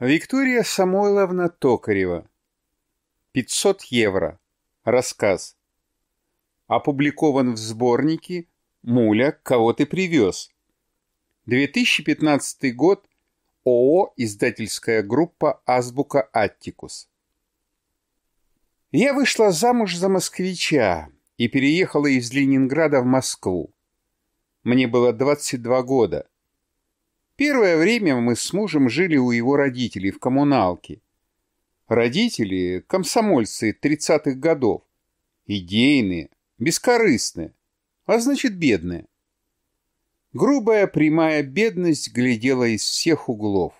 Виктория Самойловна Токарева. 500 евро. Рассказ. Опубликован в сборнике «Муля, кого ты привез». 2015 год. ООО «Издательская группа Азбука Аттикус». Я вышла замуж за москвича и переехала из Ленинграда в Москву. Мне было 22 года. Первое время мы с мужем жили у его родителей в коммуналке. Родители – комсомольцы 30-х годов. Идейные, бескорыстные, а значит бедные. Грубая прямая бедность глядела из всех углов.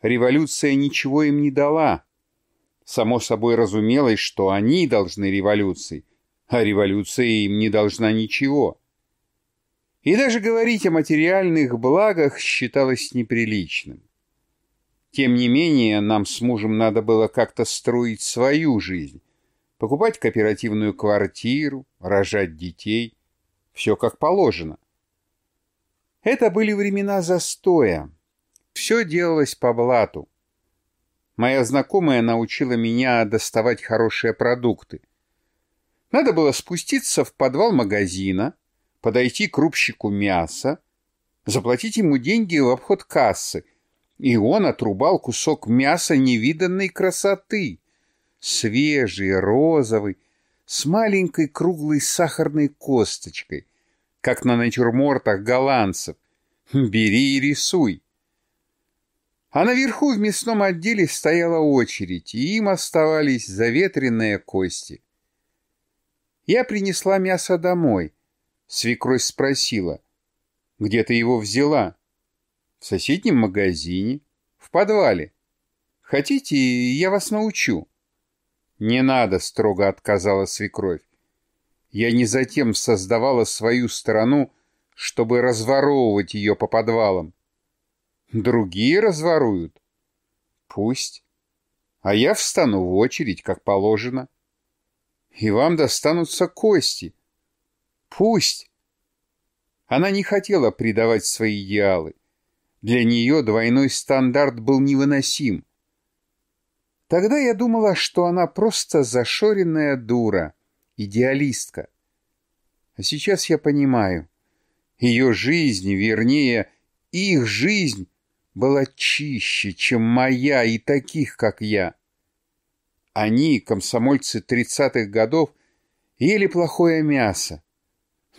Революция ничего им не дала. Само собой разумелось, что они должны революции, а революция им не должна ничего. И даже говорить о материальных благах считалось неприличным. Тем не менее, нам с мужем надо было как-то строить свою жизнь, покупать кооперативную квартиру, рожать детей. Все как положено. Это были времена застоя. Все делалось по блату. Моя знакомая научила меня доставать хорошие продукты. Надо было спуститься в подвал магазина, подойти к рубщику мяса, заплатить ему деньги в обход кассы, и он отрубал кусок мяса невиданной красоты, свежий, розовый, с маленькой круглой сахарной косточкой, как на натюрмортах голландцев. Бери и рисуй. А наверху в мясном отделе стояла очередь, и им оставались заветренные кости. Я принесла мясо домой — Свекровь спросила, где ты его взяла? В соседнем магазине, в подвале. Хотите, я вас научу? Не надо, строго отказала свекровь. Я не затем создавала свою страну, чтобы разворовывать ее по подвалам. Другие разворуют. Пусть. А я встану в очередь, как положено. И вам достанутся кости, Пусть. Она не хотела предавать свои идеалы. Для нее двойной стандарт был невыносим. Тогда я думала, что она просто зашоренная дура, идеалистка. А сейчас я понимаю, ее жизнь, вернее, их жизнь была чище, чем моя и таких, как я. Они, комсомольцы тридцатых годов, ели плохое мясо,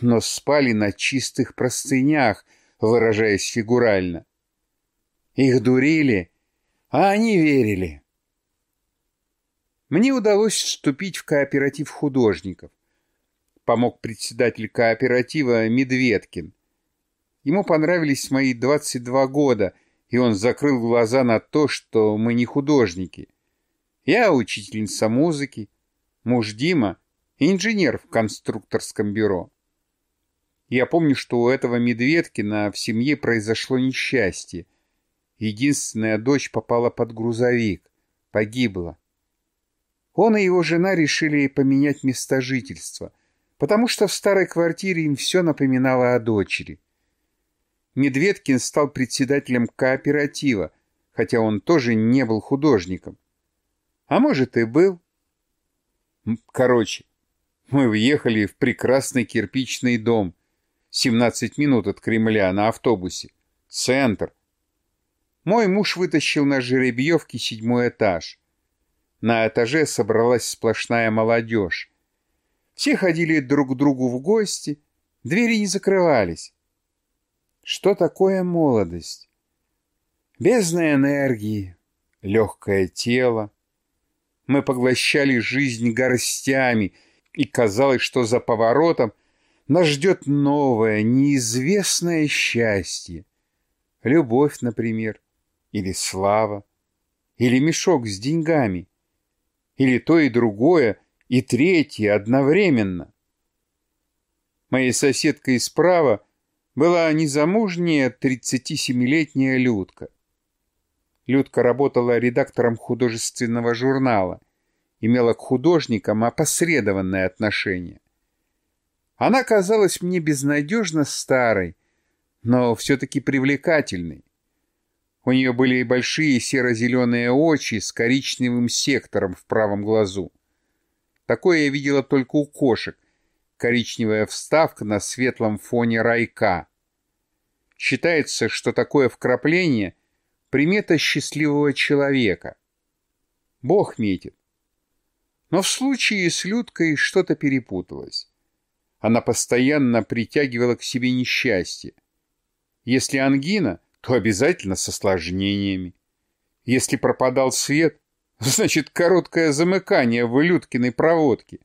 но спали на чистых простынях, выражаясь фигурально. Их дурили, а они верили. Мне удалось вступить в кооператив художников. Помог председатель кооператива Медведкин. Ему понравились мои 22 года, и он закрыл глаза на то, что мы не художники. Я учительница музыки, муж Дима — инженер в конструкторском бюро. Я помню, что у этого Медведкина в семье произошло несчастье. Единственная дочь попала под грузовик, погибла. Он и его жена решили поменять место жительства, потому что в старой квартире им все напоминало о дочери. Медведкин стал председателем кооператива, хотя он тоже не был художником. А может и был. Короче, мы въехали в прекрасный кирпичный дом, 17 минут от Кремля на автобусе. Центр. Мой муж вытащил на жеребьевке седьмой этаж. На этаже собралась сплошная молодежь. Все ходили друг к другу в гости, двери не закрывались. Что такое молодость? Бездна энергии, легкое тело. Мы поглощали жизнь горстями, и казалось, что за поворотом нас ждет новое, неизвестное счастье. Любовь, например, или слава, или мешок с деньгами, или то и другое, и третье одновременно. Моей соседкой справа была незамужняя 37-летняя Людка. Людка работала редактором художественного журнала, имела к художникам опосредованное отношение. Она казалась мне безнадежно старой, но все-таки привлекательной. У нее были большие серо-зеленые очи с коричневым сектором в правом глазу. Такое я видела только у кошек. Коричневая вставка на светлом фоне райка. Считается, что такое вкрапление — примета счастливого человека. Бог метит. Но в случае с Людкой что-то перепуталось. Она постоянно притягивала к себе несчастье. Если ангина, то обязательно с осложнениями. Если пропадал свет, значит короткое замыкание в Людкиной проводке.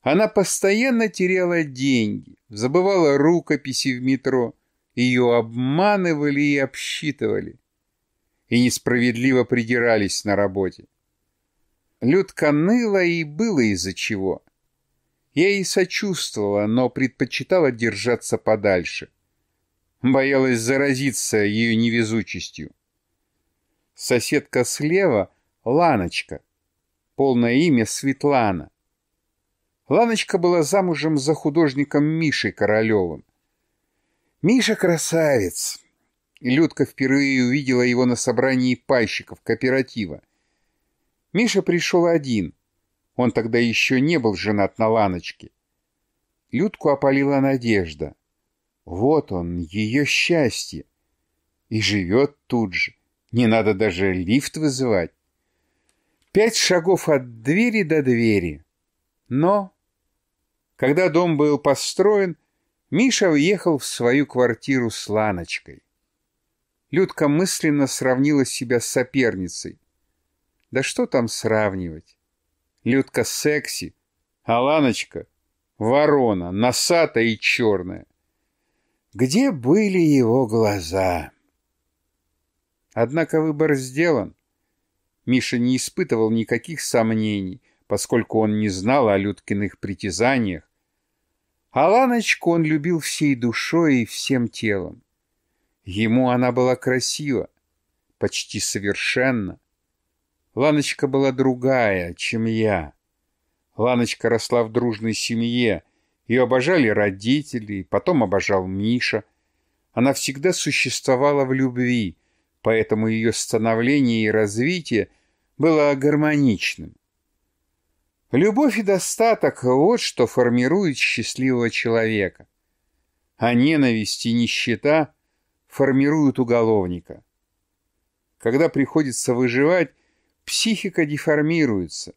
Она постоянно теряла деньги, забывала рукописи в метро, ее обманывали и обсчитывали. И несправедливо придирались на работе. Людка ныла и было из-за чего. Я ей сочувствовала, но предпочитала держаться подальше. Боялась заразиться ее невезучестью. Соседка слева — Ланочка. Полное имя Светлана. Ланочка была замужем за художником Мишей Королевым. Миша красавец. Людка впервые увидела его на собрании пайщиков кооператива. Миша пришел один. Он тогда еще не был женат на Ланочке. Людку опалила надежда. Вот он, ее счастье. И живет тут же. Не надо даже лифт вызывать. Пять шагов от двери до двери. Но, когда дом был построен, Миша уехал в свою квартиру с Ланочкой. Людка мысленно сравнила себя с соперницей. Да что там сравнивать? Людка секси, а Ланочка — ворона, носатая и черная. Где были его глаза? Однако выбор сделан. Миша не испытывал никаких сомнений, поскольку он не знал о Людкиных притязаниях. А Ланочку он любил всей душой и всем телом. Ему она была красива, почти совершенна. Ланочка была другая, чем я. Ланочка росла в дружной семье. Ее обожали родители, потом обожал Миша. Она всегда существовала в любви, поэтому ее становление и развитие было гармоничным. Любовь и достаток — вот что формирует счастливого человека. А ненависть и нищета формируют уголовника. Когда приходится выживать, Психика деформируется,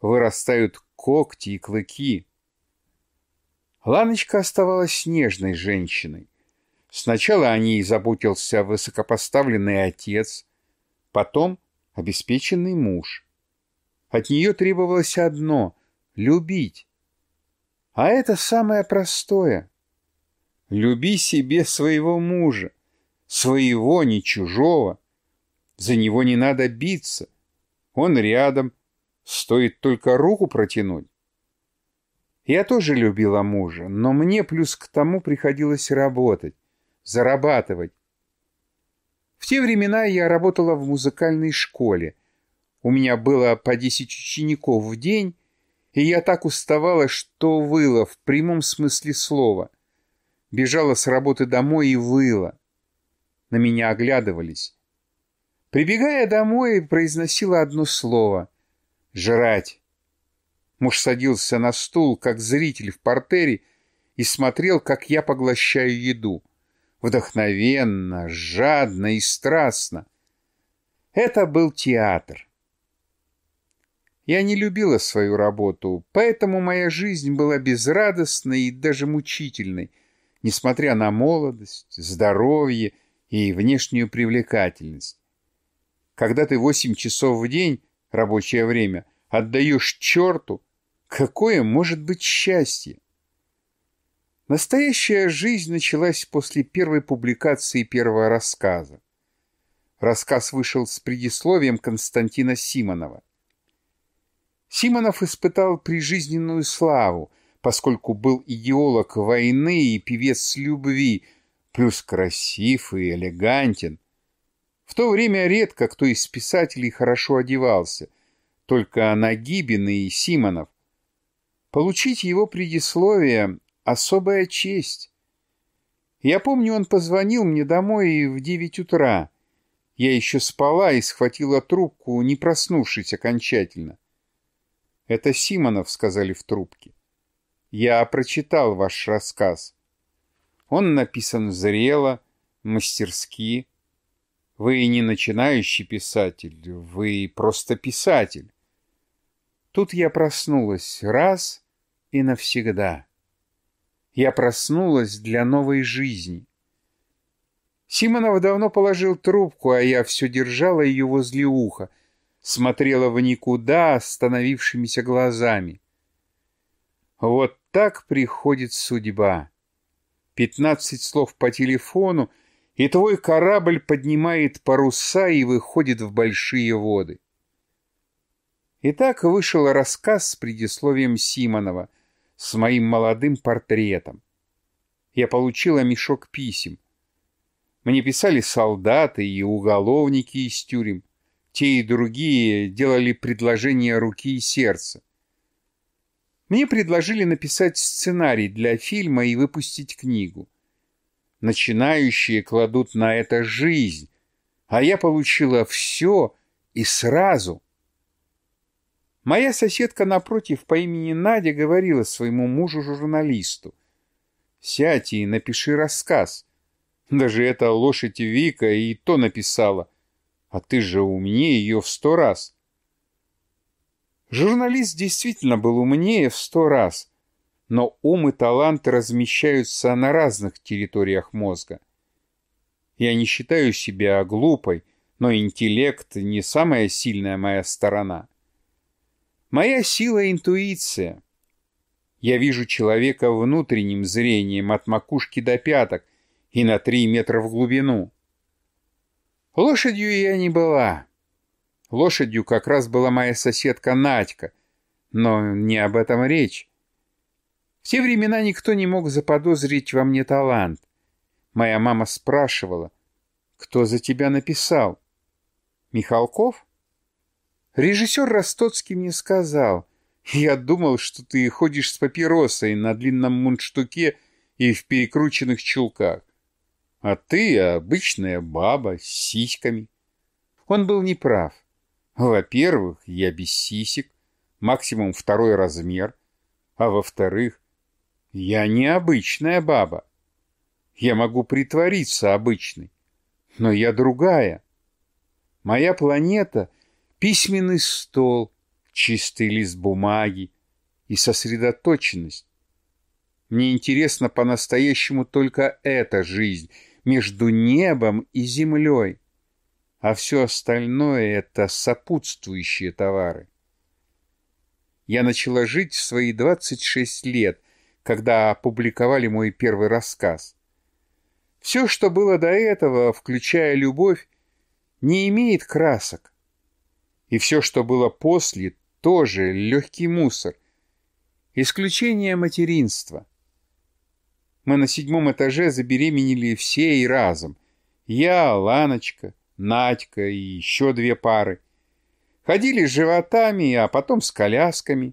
вырастают когти и клыки. Ланочка оставалась нежной женщиной. Сначала о ней заботился высокопоставленный отец, потом обеспеченный муж. От нее требовалось одно — любить. А это самое простое. Люби себе своего мужа, своего, не чужого. За него не надо биться, он рядом, стоит только руку протянуть. Я тоже любила мужа, но мне плюс к тому приходилось работать, зарабатывать. В те времена я работала в музыкальной школе. У меня было по десять учеников в день, и я так уставала, что выла в прямом смысле слова. Бежала с работы домой и выла. На меня оглядывались. Прибегая домой, произносила одно слово — «жрать». Муж садился на стул, как зритель в портере, и смотрел, как я поглощаю еду. Вдохновенно, жадно и страстно. Это был театр. Я не любила свою работу, поэтому моя жизнь была безрадостной и даже мучительной, несмотря на молодость, здоровье и внешнюю привлекательность. Когда ты восемь часов в день, рабочее время, отдаешь черту, какое может быть счастье? Настоящая жизнь началась после первой публикации первого рассказа. Рассказ вышел с предисловием Константина Симонова. Симонов испытал прижизненную славу, поскольку был идеолог войны и певец любви, плюс красив и элегантен. В то время редко кто из писателей хорошо одевался, только Нагибин и Симонов. Получить его предисловие — особая честь. Я помню, он позвонил мне домой в девять утра. Я еще спала и схватила трубку, не проснувшись окончательно. «Это Симонов», — сказали в трубке. «Я прочитал ваш рассказ. Он написан зрело, мастерски. Вы не начинающий писатель, вы просто писатель. Тут я проснулась раз и навсегда. Я проснулась для новой жизни. Симонов давно положил трубку, а я все держала ее возле уха, смотрела в никуда остановившимися глазами. Вот так приходит судьба. Пятнадцать слов по телефону, и твой корабль поднимает паруса и выходит в большие воды. И так вышел рассказ с предисловием Симонова, с моим молодым портретом. Я получила мешок писем. Мне писали солдаты и уголовники из тюрем. Те и другие делали предложения руки и сердца. Мне предложили написать сценарий для фильма и выпустить книгу. Начинающие кладут на это жизнь, а я получила все и сразу. Моя соседка напротив по имени Надя говорила своему мужу-журналисту. «Сядь и напиши рассказ. Даже эта лошадь Вика и то написала. А ты же умнее ее в сто раз». Журналист действительно был умнее в сто раз, но ум и талант размещаются на разных территориях мозга. Я не считаю себя глупой, но интеллект не самая сильная моя сторона. Моя сила — интуиция. Я вижу человека внутренним зрением от макушки до пяток и на три метра в глубину. Лошадью я не была. Лошадью как раз была моя соседка Надька, но не об этом речь. В те времена никто не мог заподозрить во мне талант. Моя мама спрашивала, кто за тебя написал? Михалков? Режиссер Ростоцкий мне сказал, я думал, что ты ходишь с папиросой на длинном мундштуке и в перекрученных чулках. А ты обычная баба с сиськами. Он был неправ. Во-первых, я без сисек, максимум второй размер, а во-вторых, я не обычная баба. Я могу притвориться обычной, но я другая. Моя планета — письменный стол, чистый лист бумаги и сосредоточенность. Мне интересно по-настоящему только эта жизнь между небом и землей а все остальное — это сопутствующие товары. Я начала жить в свои 26 лет, когда опубликовали мой первый рассказ. Все, что было до этого, включая любовь, не имеет красок. И все, что было после, тоже легкий мусор. Исключение материнства. Мы на седьмом этаже забеременели все и разом. Я, Ланочка, Надька и еще две пары. Ходили с животами, а потом с колясками.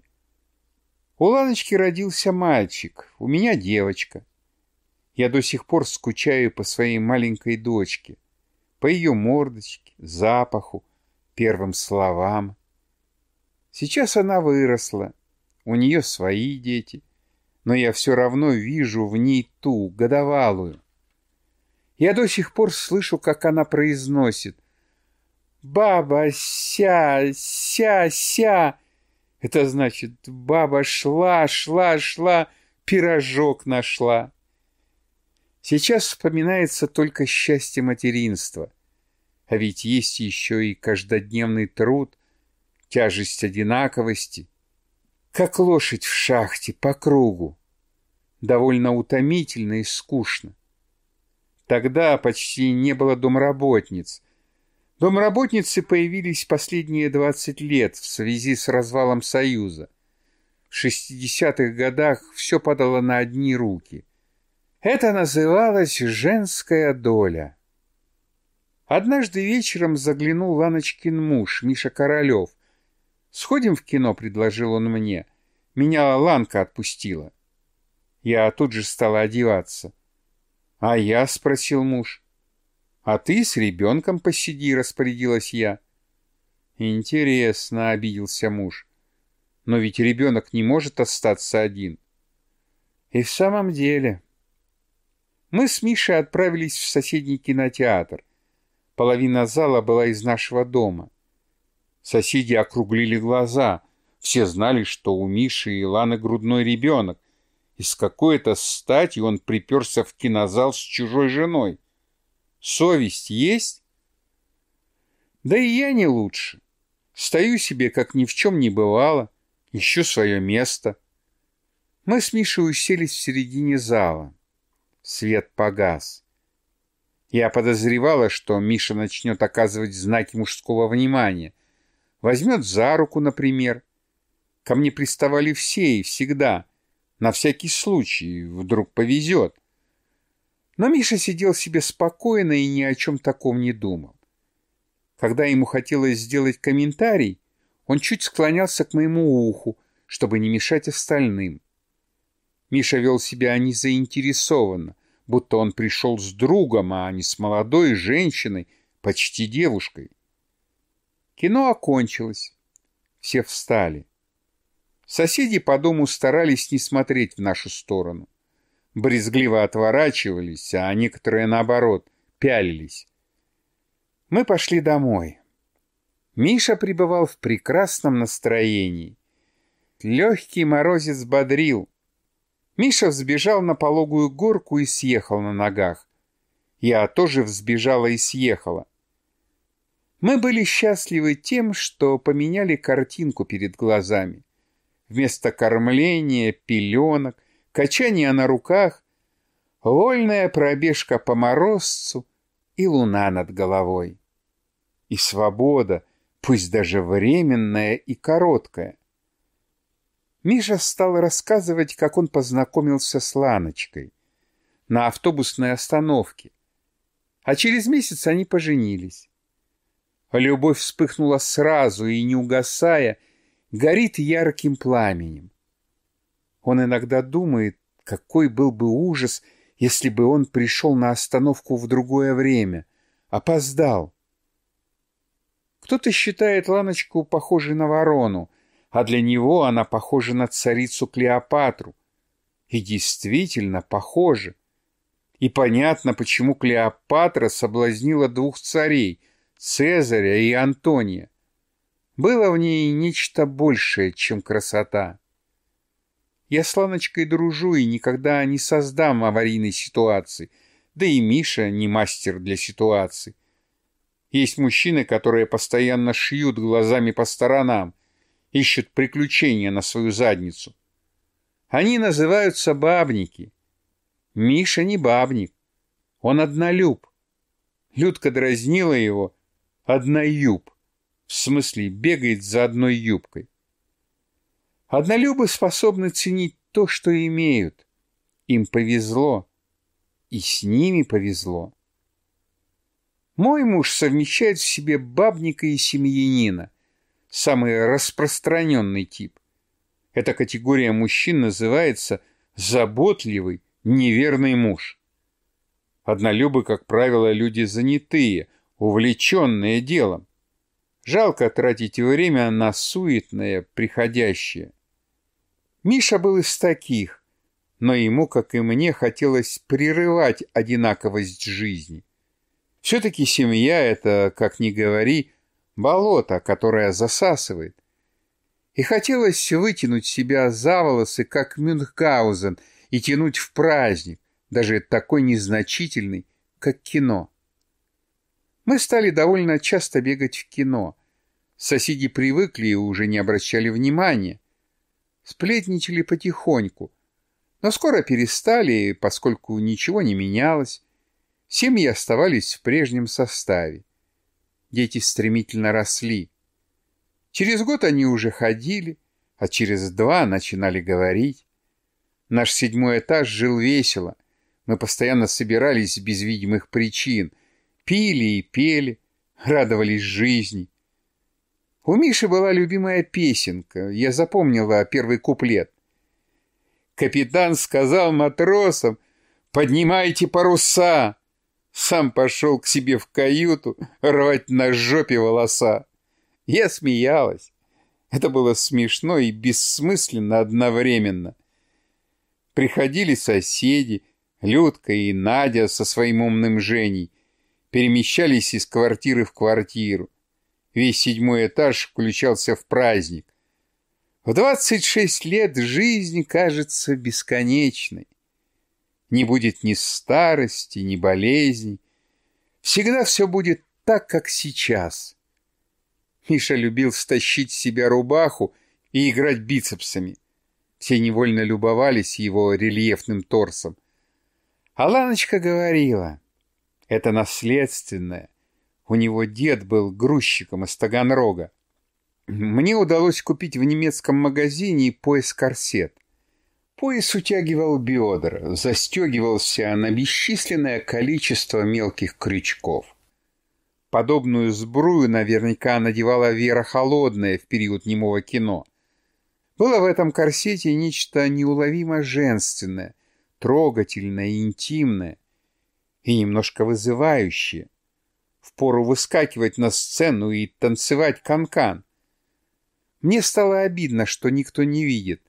У Ланочки родился мальчик, у меня девочка. Я до сих пор скучаю по своей маленькой дочке, по ее мордочке, запаху, первым словам. Сейчас она выросла, у нее свои дети, но я все равно вижу в ней ту, годовалую. Я до сих пор слышу, как она произносит «Баба, ся, ся, ся». Это значит «Баба шла, шла, шла, пирожок нашла». Сейчас вспоминается только счастье материнства. А ведь есть еще и каждодневный труд, тяжесть одинаковости, как лошадь в шахте по кругу. Довольно утомительно и скучно. Тогда почти не было домработниц. Домработницы появились последние 20 лет в связи с развалом Союза. В 60-х годах все падало на одни руки. Это называлось «женская доля». Однажды вечером заглянул Ланочкин муж, Миша Королев. «Сходим в кино», — предложил он мне. Меня Ланка отпустила. Я тут же стала одеваться. «А я?» — спросил муж. «А ты с ребенком посиди», — распорядилась я. «Интересно», — обиделся муж. «Но ведь ребенок не может остаться один». И в самом деле... Мы с Мишей отправились в соседний кинотеатр. Половина зала была из нашего дома. Соседи округлили глаза. Все знали, что у Миши и Ланы грудной ребенок. И с какой-то стати он приперся в кинозал с чужой женой. Совесть есть? Да и я не лучше. Стою себе, как ни в чем не бывало, ищу свое место. Мы с Мишей уселись в середине зала. Свет погас. Я подозревала, что Миша начнет оказывать знаки мужского внимания. Возьмет за руку, например. Ко мне приставали все и всегда. На всякий случай, вдруг повезет. Но Миша сидел себе спокойно и ни о чем таком не думал. Когда ему хотелось сделать комментарий, он чуть склонялся к моему уху, чтобы не мешать остальным. Миша вел себя незаинтересованно, будто он пришел с другом, а не с молодой женщиной, почти девушкой. Кино окончилось. Все встали. Соседи по дому старались не смотреть в нашу сторону. Брезгливо отворачивались, а некоторые, наоборот, пялились. Мы пошли домой. Миша пребывал в прекрасном настроении. Легкий морозец бодрил. Миша взбежал на пологую горку и съехал на ногах. Я тоже взбежала и съехала. Мы были счастливы тем, что поменяли картинку перед глазами. Вместо кормления, пеленок, качания на руках, вольная пробежка по морозцу и луна над головой. И свобода, пусть даже временная и короткая. Миша стал рассказывать, как он познакомился с Ланочкой на автобусной остановке. А через месяц они поженились. Любовь вспыхнула сразу и, не угасая, горит ярким пламенем. Он иногда думает, какой был бы ужас, если бы он пришел на остановку в другое время, опоздал. Кто-то считает Ланочку похожей на ворону, а для него она похожа на царицу Клеопатру. И действительно похожа. И понятно, почему Клеопатра соблазнила двух царей — Цезаря и Антония. Было в ней нечто большее, чем красота. Я с Ланочкой дружу и никогда не создам аварийной ситуации, да и Миша не мастер для ситуации. Есть мужчины, которые постоянно шьют глазами по сторонам, ищут приключения на свою задницу. Они называются бабники. Миша не бабник, он однолюб. Людка дразнила его одноюб, в смысле бегает за одной юбкой. Однолюбы способны ценить то, что имеют. Им повезло, и с ними повезло. Мой муж совмещает в себе бабника и семьянина самый распространенный тип. Эта категория мужчин называется заботливый, неверный муж. Однолюбы, как правило, люди занятые, увлеченные делом. Жалко тратить время на суетное, приходящее. Миша был из таких, но ему, как и мне, хотелось прерывать одинаковость жизни. Все-таки семья — это, как ни говори, болото, которое засасывает. И хотелось вытянуть себя за волосы, как Мюнхгаузен, и тянуть в праздник, даже такой незначительный, как кино. Мы стали довольно часто бегать в кино. Соседи привыкли и уже не обращали внимания. Сплетничали потихоньку, но скоро перестали, поскольку ничего не менялось. Семьи оставались в прежнем составе дети стремительно росли. Через год они уже ходили, а через два начинали говорить. Наш седьмой этаж жил весело. Мы постоянно собирались без видимых причин, пили и пели, радовались жизни. У Миши была любимая песенка, я запомнила первый куплет. Капитан сказал матросам, «Поднимайте паруса!» Сам пошел к себе в каюту рвать на жопе волоса. Я смеялась. Это было смешно и бессмысленно одновременно. Приходили соседи, Людка и Надя со своим умным Женей, перемещались из квартиры в квартиру. Весь седьмой этаж включался в праздник. В 26 лет жизнь кажется бесконечной. Не будет ни старости, ни болезней. Всегда все будет так, как сейчас. Миша любил стащить с себя рубаху и играть бицепсами. Все невольно любовались его рельефным торсом. А Ланочка говорила, это наследственное. У него дед был грузчиком из Таганрога. Мне удалось купить в немецком магазине пояс-корсет. Пояс утягивал бедра, застегивался на бесчисленное количество мелких крючков. Подобную сбрую наверняка надевала Вера Холодная в период немого кино. Было в этом корсете нечто неуловимо женственное, трогательное интимное и немножко вызывающее. Впору выскакивать на сцену и танцевать канкан. -кан. Мне стало обидно, что никто не видит.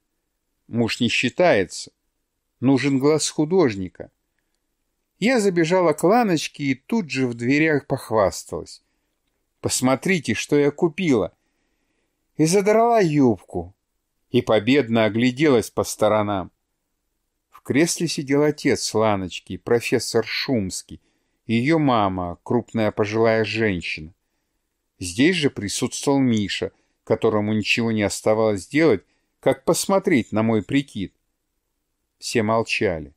Муж не считается. Нужен глаз художника. Я забежала к Ланочке и тут же в дверях похвасталась. «Посмотрите, что я купила!» И задрала юбку, и победно огляделась по сторонам кресле сидел отец Ланочки, профессор Шумский, и ее мама, крупная пожилая женщина. Здесь же присутствовал Миша, которому ничего не оставалось делать, как посмотреть на мой прикид. Все молчали.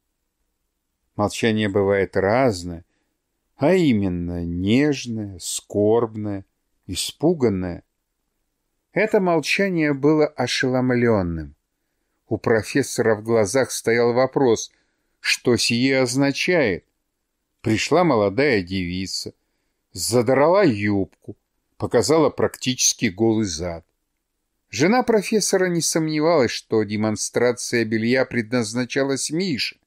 Молчание бывает разное, а именно нежное, скорбное, испуганное. Это молчание было ошеломленным. У профессора в глазах стоял вопрос, что сие означает. Пришла молодая девица, задрала юбку, показала практически голый зад. Жена профессора не сомневалась, что демонстрация белья предназначалась Мише.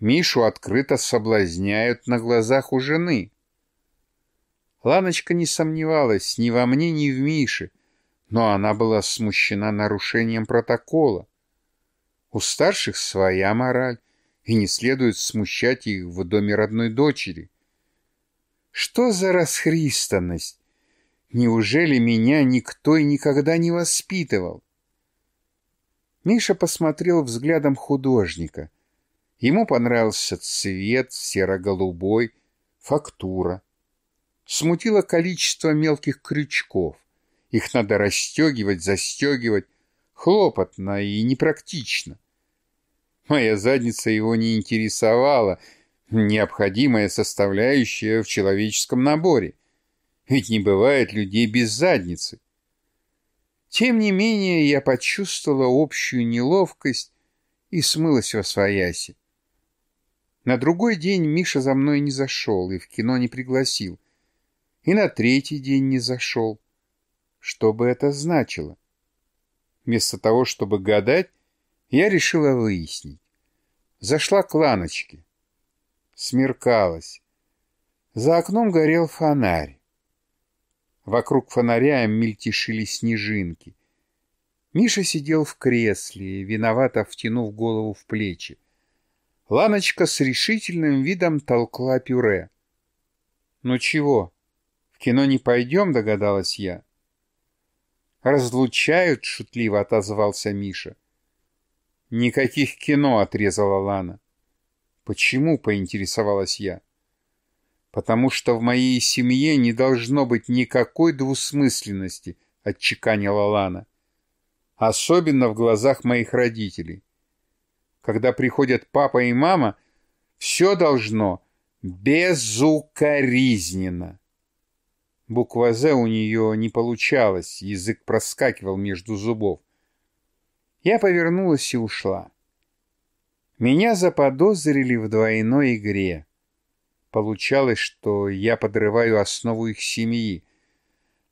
Мишу открыто соблазняют на глазах у жены. Ланочка не сомневалась ни во мне, ни в Мише, но она была смущена нарушением протокола. У старших своя мораль, и не следует смущать их в доме родной дочери. Что за расхристанность? Неужели меня никто и никогда не воспитывал? Миша посмотрел взглядом художника. Ему понравился цвет серо-голубой, фактура. Смутило количество мелких крючков. Их надо расстегивать, застегивать. Хлопотно и непрактично. Моя задница его не интересовала, необходимая составляющая в человеческом наборе. Ведь не бывает людей без задницы. Тем не менее, я почувствовала общую неловкость и смылась во свояси. На другой день Миша за мной не зашел и в кино не пригласил. И на третий день не зашел. Что бы это значило? Вместо того, чтобы гадать, я решила выяснить. Зашла к ланочке. Смеркалось. За окном горел фонарь. Вокруг фонаря мельтешили снежинки. Миша сидел в кресле, виновато втянув голову в плечи. Ланочка с решительным видом толкла пюре. «Ну чего, в кино не пойдем?» — догадалась я. «Разлучают?» — шутливо отозвался Миша. «Никаких кино», — отрезала Лана. «Почему?» — поинтересовалась я. «Потому что в моей семье не должно быть никакой двусмысленности», — отчеканила Лана. «Особенно в глазах моих родителей. Когда приходят папа и мама, все должно безукоризненно». Буква «З» у нее не получалась, язык проскакивал между зубов. Я повернулась и ушла. Меня заподозрили в двойной игре. Получалось, что я подрываю основу их семьи.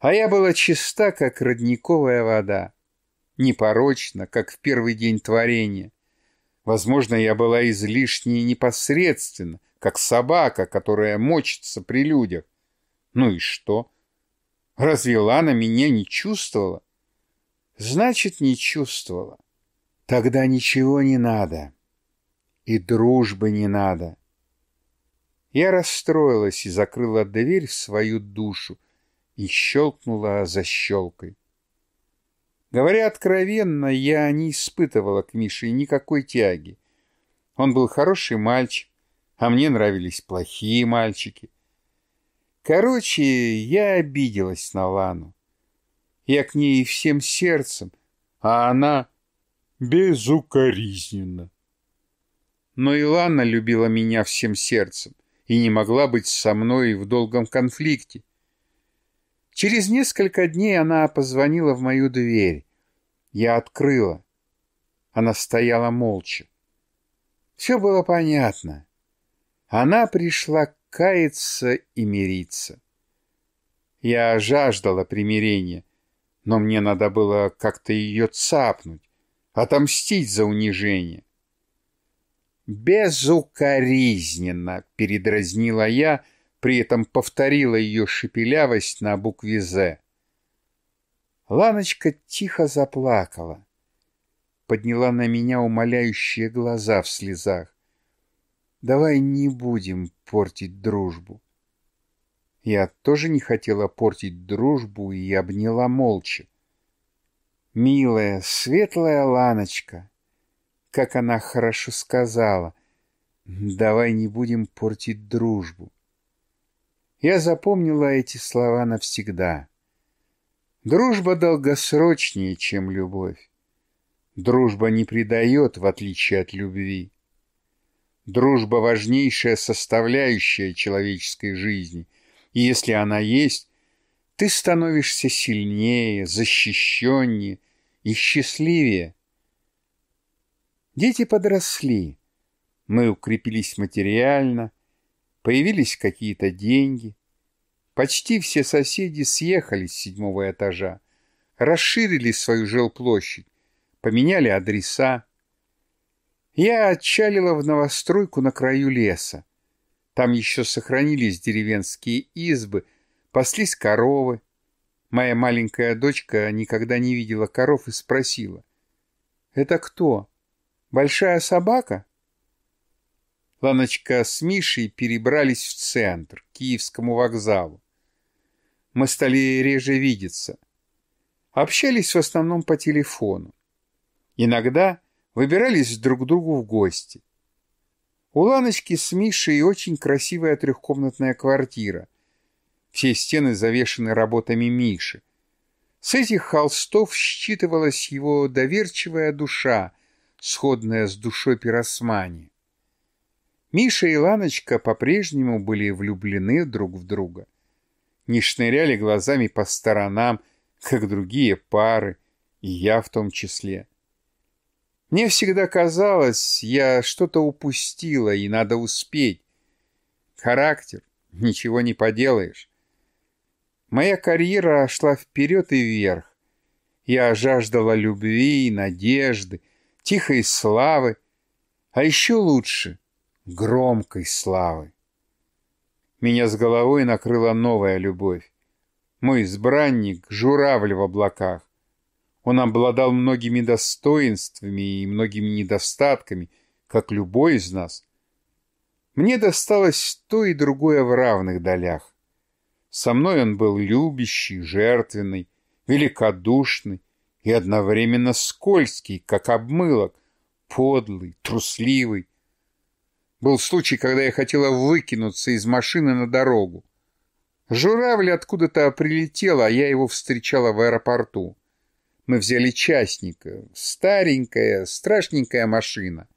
А я была чиста, как родниковая вода. Непорочна, как в первый день творения. Возможно, я была излишне непосредственна, как собака, которая мочится при людях. Ну и что? Разве Лана меня не чувствовала? Значит, не чувствовала. Тогда ничего не надо. И дружбы не надо. Я расстроилась и закрыла дверь в свою душу и щелкнула защелкой. Говоря откровенно, я не испытывала к Мише никакой тяги. Он был хороший мальчик, а мне нравились плохие мальчики. Короче, я обиделась на Лану. Я к ней всем сердцем, а она безукоризненно. Но и Лана любила меня всем сердцем и не могла быть со мной в долгом конфликте. Через несколько дней она позвонила в мою дверь. Я открыла. Она стояла молча. Все было понятно. Она пришла каяться и мириться. Я жаждала примирения, но мне надо было как-то ее цапнуть, отомстить за унижение. «Безукоризненно!» — передразнила я, при этом повторила ее шепелявость на букве «З». Ланочка тихо заплакала, подняла на меня умоляющие глаза в слезах. «Давай не будем портить дружбу». Я тоже не хотела портить дружбу и обняла молча. «Милая, светлая Ланочка!» Как она хорошо сказала, «Давай не будем портить дружбу». Я запомнила эти слова навсегда. Дружба долгосрочнее, чем любовь. Дружба не предает, в отличие от любви. Дружба — важнейшая составляющая человеческой жизни, и если она есть, ты становишься сильнее, защищеннее и счастливее. Дети подросли, мы укрепились материально, Появились какие-то деньги. Почти все соседи съехали с седьмого этажа, расширили свою жилплощадь, поменяли адреса. Я отчалила в новостройку на краю леса. Там еще сохранились деревенские избы, паслись коровы. Моя маленькая дочка никогда не видела коров и спросила. «Это кто? Большая собака?» Ланочка с Мишей перебрались в центр, к Киевскому вокзалу. Мы стали реже видеться. Общались в основном по телефону. Иногда выбирались друг к другу в гости. У Ланочки с Мишей очень красивая трехкомнатная квартира. Все стены завешены работами Миши. С этих холстов считывалась его доверчивая душа, сходная с душой пиросмани. Миша и Ланочка по-прежнему были влюблены друг в друга. Не шныряли глазами по сторонам, как другие пары, и я в том числе. Мне всегда казалось, я что-то упустила, и надо успеть. Характер, ничего не поделаешь. Моя карьера шла вперед и вверх. Я жаждала любви, надежды, тихой славы, а еще лучше — громкой славы. Меня с головой накрыла новая любовь. Мой избранник — журавль в облаках. Он обладал многими достоинствами и многими недостатками, как любой из нас. Мне досталось то и другое в равных долях. Со мной он был любящий, жертвенный, великодушный и одновременно скользкий, как обмылок, подлый, трусливый, был случай, когда я хотела выкинуться из машины на дорогу. Журавль откуда-то прилетел, а я его встречала в аэропорту. Мы взяли частника. Старенькая, страшненькая машина.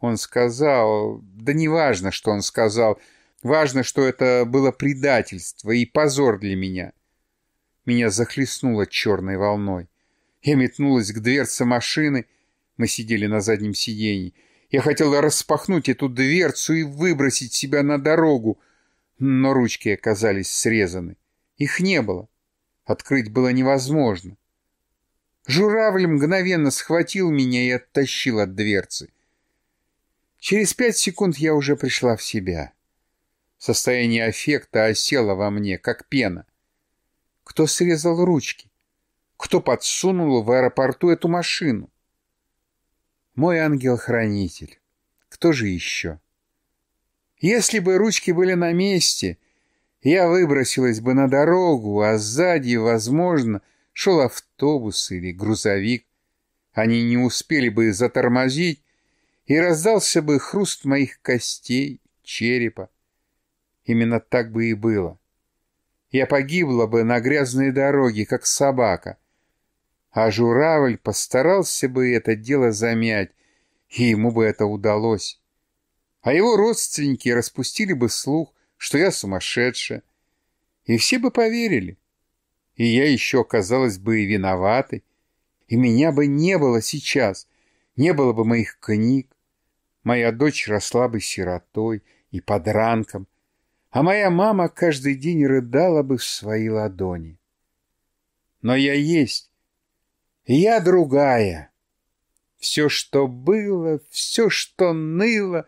Он сказал... Да не важно, что он сказал. Важно, что это было предательство и позор для меня. Меня захлестнуло черной волной. Я метнулась к дверце машины. Мы сидели на заднем сиденье. Я хотела распахнуть эту дверцу и выбросить себя на дорогу, но ручки оказались срезаны. Их не было. Открыть было невозможно. Журавль мгновенно схватил меня и оттащил от дверцы. Через пять секунд я уже пришла в себя. Состояние аффекта осело во мне, как пена. Кто срезал ручки? Кто подсунул в аэропорту эту машину? Мой ангел-хранитель. Кто же еще? Если бы ручки были на месте, я выбросилась бы на дорогу, а сзади, возможно, шел автобус или грузовик. Они не успели бы затормозить, и раздался бы хруст моих костей, черепа. Именно так бы и было. Я погибла бы на грязной дороге, как собака. А журавль постарался бы это дело замять, и ему бы это удалось. А его родственники распустили бы слух, что я сумасшедшая, и все бы поверили. И я еще оказалась бы и виноватой, и меня бы не было сейчас, не было бы моих книг. Моя дочь росла бы сиротой и подранком, а моя мама каждый день рыдала бы в свои ладони. Но я есть, я другая. Все, что было, все, что ныло,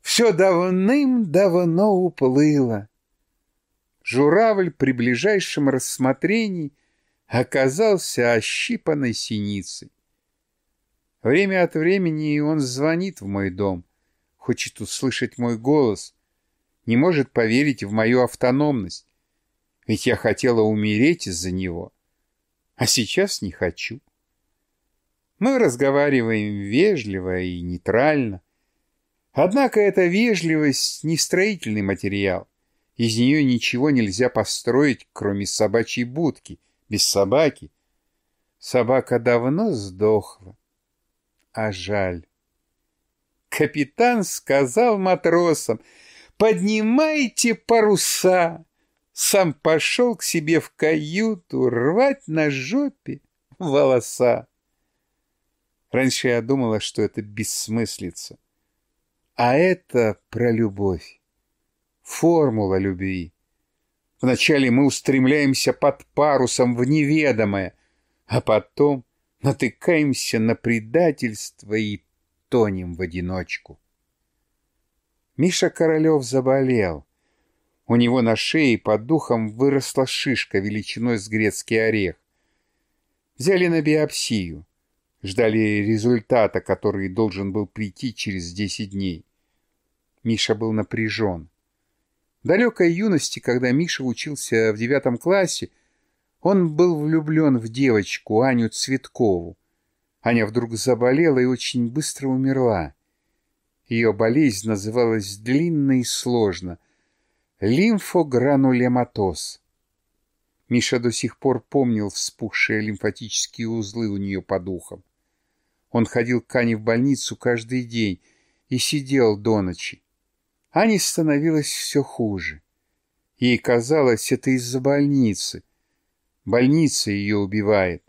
все давным-давно уплыло. Журавль при ближайшем рассмотрении оказался ощипанной синицей. Время от времени он звонит в мой дом, хочет услышать мой голос, не может поверить в мою автономность, ведь я хотела умереть из-за него, а сейчас не хочу. Мы разговариваем вежливо и нейтрально. Однако эта вежливость не строительный материал. Из нее ничего нельзя построить, кроме собачьей будки. Без собаки. Собака давно сдохла. А жаль. Капитан сказал матросам — поднимайте паруса. Сам пошел к себе в каюту рвать на жопе волоса. Раньше я думала, что это бессмыслица. А это про любовь. Формула любви. Вначале мы устремляемся под парусом в неведомое, а потом натыкаемся на предательство и тонем в одиночку. Миша Королев заболел. У него на шее под духом выросла шишка величиной с грецкий орех. Взяли на биопсию. Ждали результата, который должен был прийти через 10 дней. Миша был напряжен. В далекой юности, когда Миша учился в девятом классе, он был влюблен в девочку Аню Цветкову. Аня вдруг заболела и очень быстро умерла. Ее болезнь называлась длинно и сложно — лимфогранулематоз. Миша до сих пор помнил вспухшие лимфатические узлы у нее по духам. Он ходил к Ане в больницу каждый день и сидел до ночи. Ане становилось все хуже. Ей казалось, это из-за больницы. Больница ее убивает.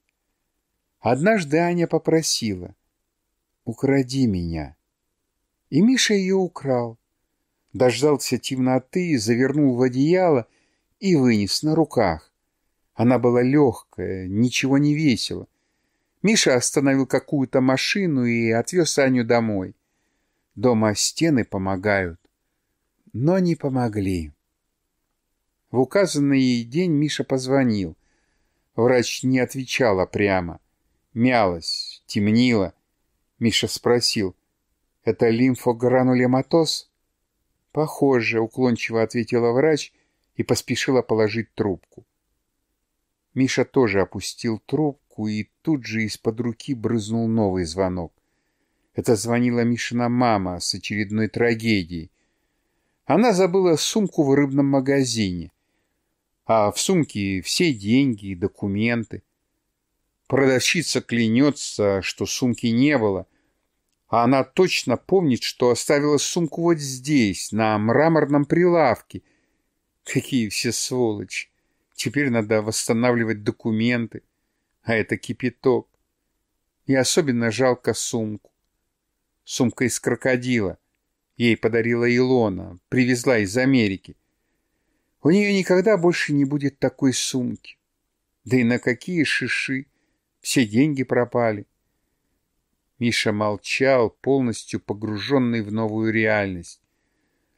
Однажды Аня попросила «Укради меня». И Миша ее украл. Дождался темноты, завернул в одеяло и вынес на руках. Она была легкая, ничего не весила. Миша остановил какую-то машину и отвез Аню домой. Дома стены помогают. Но не помогли. В указанный день Миша позвонил. Врач не отвечала прямо. Мялась, темнила. Миша спросил, это лимфогранулематоз? Похоже, уклончиво ответила врач и поспешила положить трубку. Миша тоже опустил трубку, и тут же из-под руки брызнул новый звонок. Это звонила Мишина мама с очередной трагедией. Она забыла сумку в рыбном магазине, а в сумке все деньги и документы. Продавщица клянется, что сумки не было — а она точно помнит, что оставила сумку вот здесь, на мраморном прилавке. Какие все сволочи! Теперь надо восстанавливать документы, а это кипяток. И особенно жалко сумку. Сумка из крокодила. Ей подарила Илона, привезла из Америки. У нее никогда больше не будет такой сумки. Да и на какие шиши! Все деньги пропали. Миша молчал, полностью погруженный в новую реальность.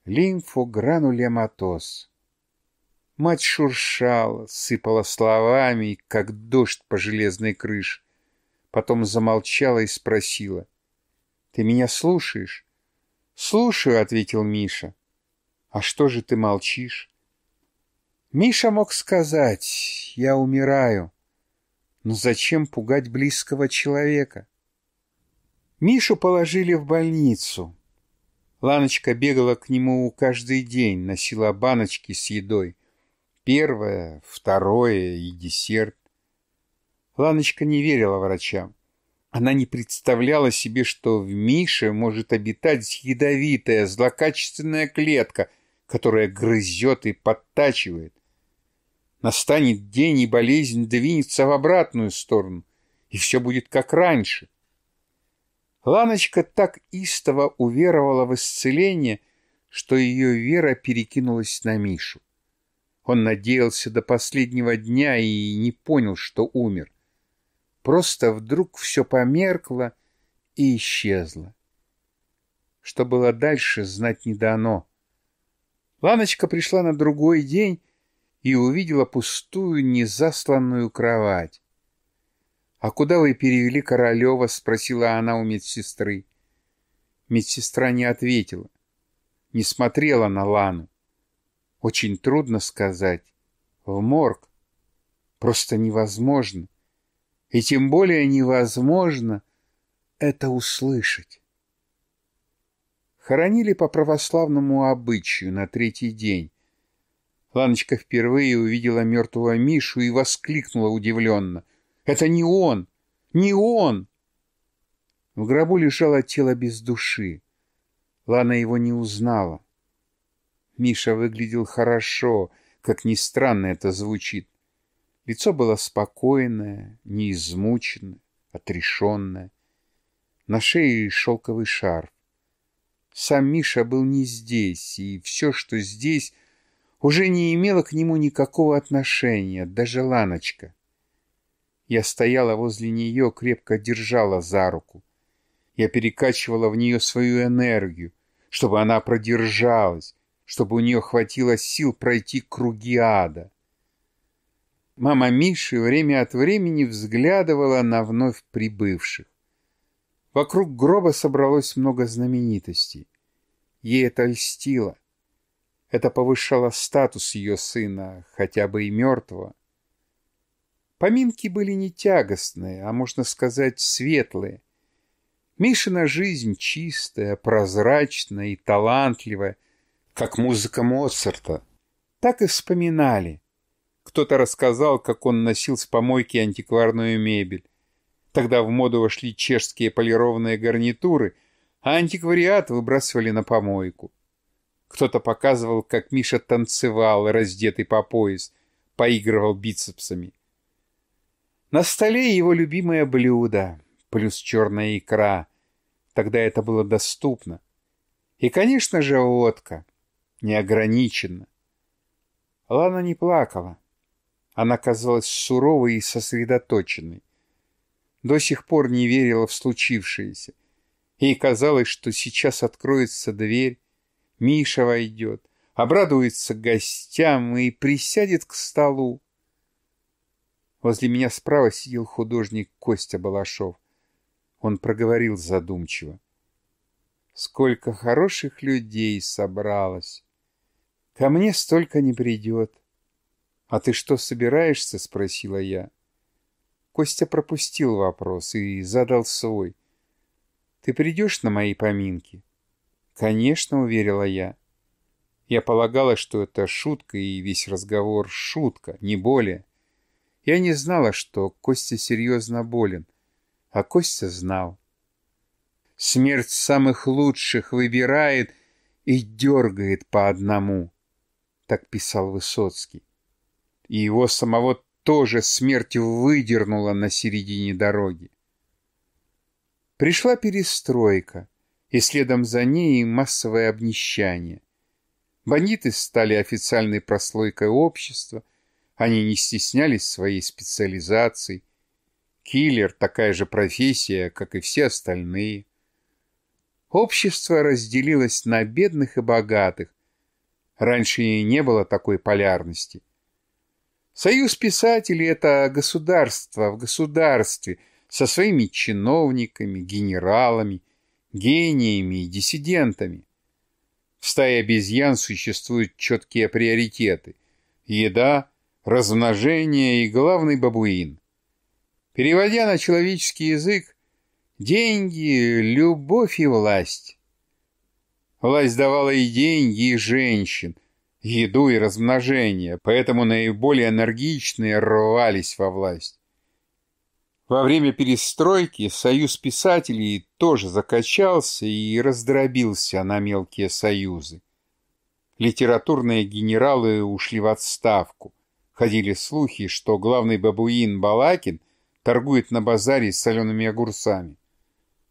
Лимфогранулематоз. Мать шуршала, сыпала словами, как дождь по железной крыше. Потом замолчала и спросила. «Ты меня слушаешь?» «Слушаю», — ответил Миша. «А что же ты молчишь?» Миша мог сказать, «Я умираю». Но зачем пугать близкого человека? Мишу положили в больницу. Ланочка бегала к нему каждый день, носила баночки с едой. Первое, второе и десерт. Ланочка не верила врачам. Она не представляла себе, что в Мише может обитать ядовитая, злокачественная клетка, которая грызет и подтачивает. Настанет день, и болезнь двинется в обратную сторону, и все будет как раньше. Ланочка так истово уверовала в исцеление, что ее вера перекинулась на Мишу. Он надеялся до последнего дня и не понял, что умер. Просто вдруг все померкло и исчезло. Что было дальше, знать не дано. Ланочка пришла на другой день и увидела пустую, незасланную кровать. «А куда вы перевели Королева?» — спросила она у медсестры. Медсестра не ответила, не смотрела на Лану. Очень трудно сказать. В морг. Просто невозможно. И тем более невозможно это услышать. Хоронили по православному обычаю на третий день. Ланочка впервые увидела мертвого Мишу и воскликнула удивленно. «Это не он! Не он!» В гробу лежало тело без души. Лана его не узнала. Миша выглядел хорошо, как ни странно это звучит. Лицо было спокойное, неизмученное, отрешенное. На шее шелковый шарф. Сам Миша был не здесь, и все, что здесь, уже не имело к нему никакого отношения, даже Ланочка. Я стояла возле нее, крепко держала за руку. Я перекачивала в нее свою энергию, чтобы она продержалась, чтобы у нее хватило сил пройти круги ада. Мама Миши время от времени взглядывала на вновь прибывших. Вокруг гроба собралось много знаменитостей. Ей это льстило. Это повышало статус ее сына, хотя бы и мертвого. Поминки были не тягостные, а, можно сказать, светлые. Мишина жизнь чистая, прозрачная и талантливая, как музыка Моцарта. Так и вспоминали. Кто-то рассказал, как он носил с помойки антикварную мебель. Тогда в моду вошли чешские полированные гарнитуры, а антиквариат выбрасывали на помойку. Кто-то показывал, как Миша танцевал, раздетый по пояс, поигрывал бицепсами. На столе его любимое блюдо, плюс черная икра. Тогда это было доступно. И, конечно же, водка. Неограниченно. Лана не плакала. Она казалась суровой и сосредоточенной. До сих пор не верила в случившееся. Ей казалось, что сейчас откроется дверь, Миша войдет, обрадуется гостям и присядет к столу. Возле меня справа сидел художник Костя Балашов. Он проговорил задумчиво. Сколько хороших людей собралось. Ко мне столько не придет. А ты что собираешься? Спросила я. Костя пропустил вопрос и задал свой. Ты придешь на мои поминки? Конечно, уверила я. Я полагала, что это шутка, и весь разговор шутка, не более. Я не знала, что Костя серьезно болен, а Костя знал. Смерть самых лучших выбирает и дергает по одному, так писал Высоцкий. И его самого тоже смерть выдернула на середине дороги. Пришла перестройка, и следом за ней массовое обнищание. Бандиты стали официальной прослойкой общества, они не стеснялись своей специализацией. Киллер – такая же профессия, как и все остальные. Общество разделилось на бедных и богатых. Раньше и не было такой полярности. Союз писателей – это государство в государстве со своими чиновниками, генералами, гениями и диссидентами. В стае обезьян существуют четкие приоритеты – еда, размножение и главный бабуин. Переводя на человеческий язык, деньги, любовь и власть. Власть давала и деньги, и женщин, еду и размножение, поэтому наиболее энергичные рвались во власть. Во время перестройки союз писателей тоже закачался и раздробился на мелкие союзы. Литературные генералы ушли в отставку. Ходили слухи, что главный бабуин Балакин торгует на базаре с солеными огурцами.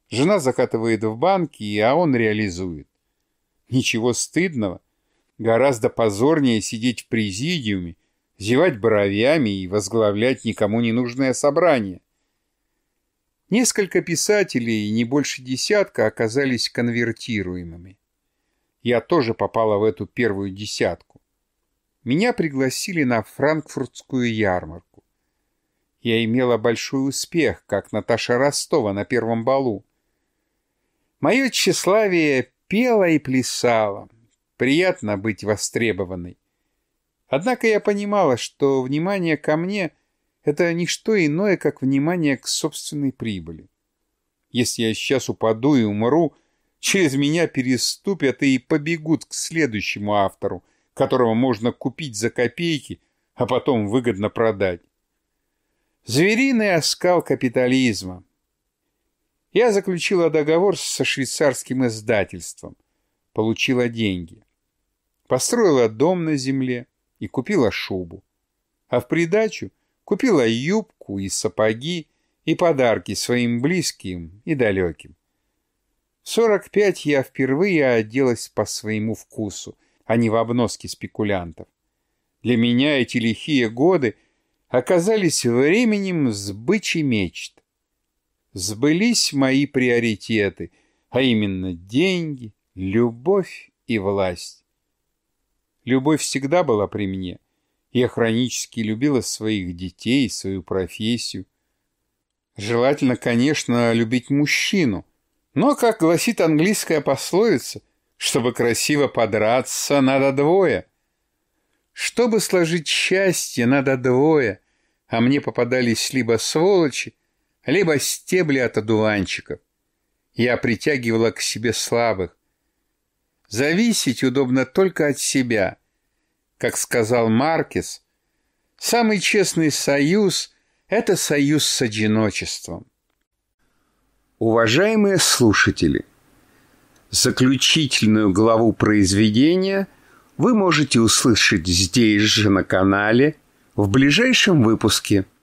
Жена закатывает в банки, а он реализует. Ничего стыдного. Гораздо позорнее сидеть в президиуме, зевать бровями и возглавлять никому не нужное собрание. Несколько писателей, не больше десятка, оказались конвертируемыми. Я тоже попала в эту первую десятку. Меня пригласили на франкфуртскую ярмарку я имела большой успех, как Наташа Ростова на первом балу. Мое тщеславие пело и плясало. Приятно быть востребованной. Однако я понимала, что внимание ко мне — это не что иное, как внимание к собственной прибыли. Если я сейчас упаду и умру, через меня переступят и побегут к следующему автору, которого можно купить за копейки, а потом выгодно продать. Звериный оскал капитализма. Я заключила договор со швейцарским издательством, получила деньги. Построила дом на земле и купила шубу. А в придачу купила юбку и сапоги и подарки своим близким и далеким. В 45 я впервые оделась по своему вкусу, а не в обноски спекулянтов. Для меня эти лихие годы – оказались временем сбычи мечт. Сбылись мои приоритеты, а именно деньги, любовь и власть. Любовь всегда была при мне. Я хронически любила своих детей, свою профессию. Желательно, конечно, любить мужчину, но, как гласит английская пословица, чтобы красиво подраться, надо двое — чтобы сложить счастье, надо двое, а мне попадались либо сволочи, либо стебли от одуванчиков. Я притягивала к себе слабых. Зависеть удобно только от себя. Как сказал Маркес, самый честный союз — это союз с одиночеством. Уважаемые слушатели, заключительную главу произведения — вы можете услышать здесь же на канале в ближайшем выпуске –